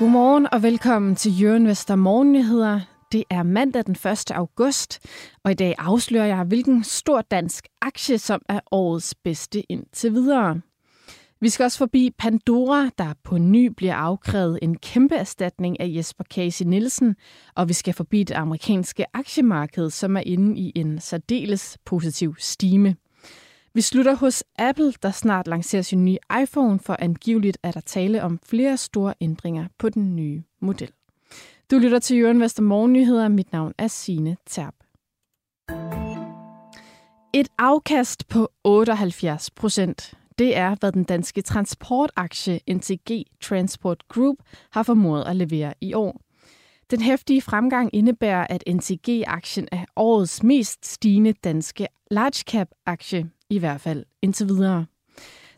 Godmorgen og velkommen til Jørgen Vester Morgennyheder. Det er mandag den 1. august, og i dag afslører jeg, hvilken stor dansk aktie, som er årets bedste indtil videre. Vi skal også forbi Pandora, der på ny bliver afkrævet en kæmpe erstatning af Jesper Casey Nielsen, og vi skal forbi det amerikanske aktiemarked, som er inde i en særdeles positiv stime. Vi slutter hos Apple, der snart lancerer sin nye iPhone, for angiveligt er der tale om flere store ændringer på den nye model. Du lytter til Jørgen Vester Morgennyheder. Mit navn er Sine Terp. Et afkast på 78 procent. Det er, hvad den danske transportaktie NTG Transport Group har formået at levere i år. Den hæftige fremgang indebærer, at NTG-aktien er årets mest stigende danske large cap-aktie, i hvert fald indtil videre.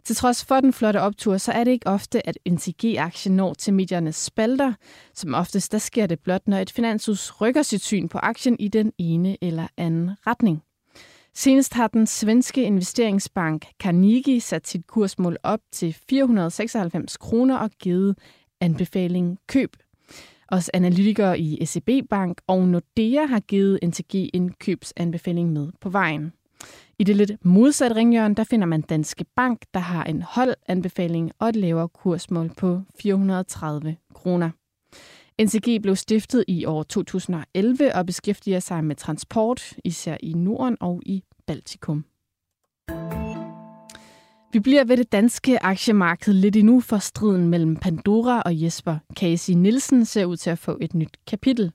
Til trods for den flotte optur, så er det ikke ofte, at NTG-aktien når til mediernes spalter. Som oftest, der sker det blot, når et finanshus rykker sit syn på aktien i den ene eller anden retning. Senest har den svenske investeringsbank Carnegie sat sit kursmål op til 496 kroner og givet anbefaling køb. Også analytikere i SEB Bank og Nordea har givet NTG en købsanbefaling med på vejen. I det lidt modsatte ringhjørne, der finder man Danske Bank, der har en holdanbefaling og et lavere kursmål på 430 kroner. NCG blev stiftet i år 2011 og beskæftiger sig med transport, især i Norden og i Baltikum. Vi bliver ved det danske aktiemarked lidt endnu, for striden mellem Pandora og Jesper Casey Nielsen ser ud til at få et nyt kapitel.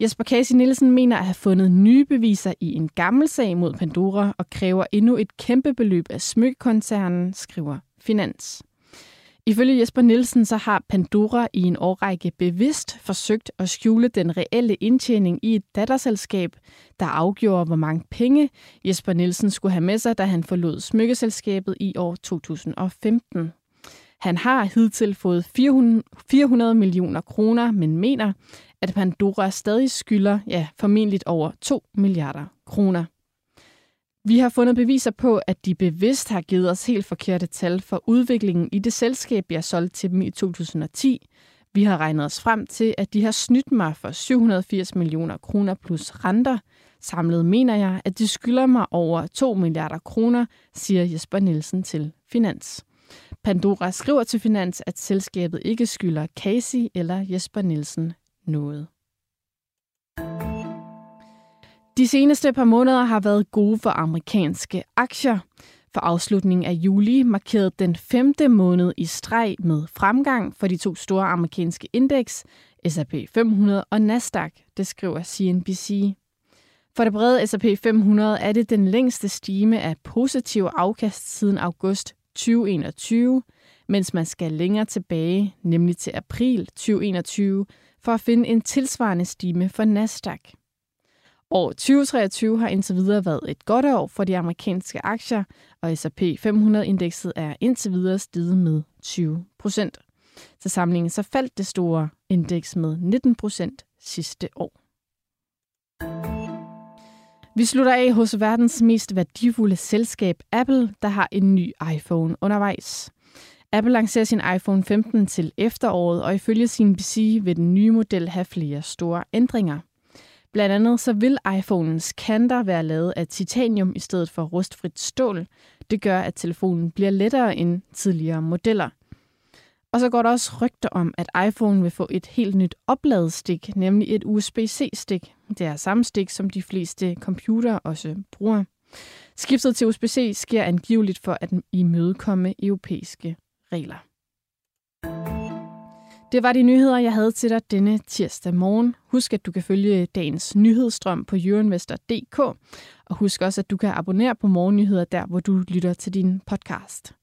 Jesper Casey Nielsen mener at have fundet nye beviser i en gammel sag mod Pandora og kræver endnu et kæmpe beløb af smykkoncernen, skriver Finans. Ifølge Jesper Nielsen så har Pandora i en årrække bevidst forsøgt at skjule den reelle indtjening i et datterselskab, der afgjorde, hvor mange penge Jesper Nielsen skulle have med sig, da han forlod smykkeselskabet i år 2015. Han har hidtil fået 400 millioner kroner, men mener, at Pandora stadig skylder, ja, formentlig over 2 milliarder kroner. Vi har fundet beviser på, at de bevidst har givet os helt forkerte tal for udviklingen i det selskab, jeg solgte til dem i 2010. Vi har regnet os frem til, at de har snydt mig for 780 millioner kroner plus renter. Samlet mener jeg, at de skylder mig over 2 milliarder kroner, siger Jesper Nielsen til Finans. Pandora skriver til Finans, at selskabet ikke skylder Casey eller Jesper Nielsen noget. De seneste par måneder har været gode for amerikanske aktier. For afslutningen af juli markerede den femte måned i streg med fremgang for de to store amerikanske indeks, S&P 500 og Nasdaq, det skriver CNBC. For det brede S&P 500 er det den længste stime af positiv afkast siden august 2021, mens man skal længere tilbage, nemlig til april 2021, for at finde en tilsvarende stime for Nasdaq. År 2023 har indtil videre været et godt år for de amerikanske aktier, og S&P 500-indekset er indtil videre steget med 20 procent. Til sammenligning så faldt det store indeks med 19 procent sidste år. Vi slutter af hos verdens mest værdifulde selskab Apple, der har en ny iPhone undervejs. Apple lancerer sin iPhone 15 til efteråret, og ifølge sin PC vil den nye model have flere store ændringer. Blandt andet så vil iPhones kanter være lavet af titanium i stedet for rustfrit stål. Det gør, at telefonen bliver lettere end tidligere modeller. Og så går der også rygter om, at iPhone vil få et helt nyt opladestik, nemlig et USB-C-stik. Det er samme stik, som de fleste computere også bruger. Skiftet til USB-C sker angiveligt for at imødekomme europæiske regler. Det var de nyheder, jeg havde til dig denne tirsdag morgen. Husk, at du kan følge dagens nyhedsstrøm på euroinvestor.dk, og husk også, at du kan abonnere på morgennyheder der, hvor du lytter til din podcast.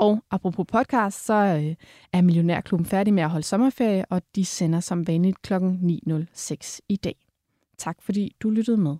Og apropos podcast, så øh, er Millionærklubben færdig med at holde sommerferie, og de sender som vanligt kl. 9.06 i dag. Tak fordi du lyttede med.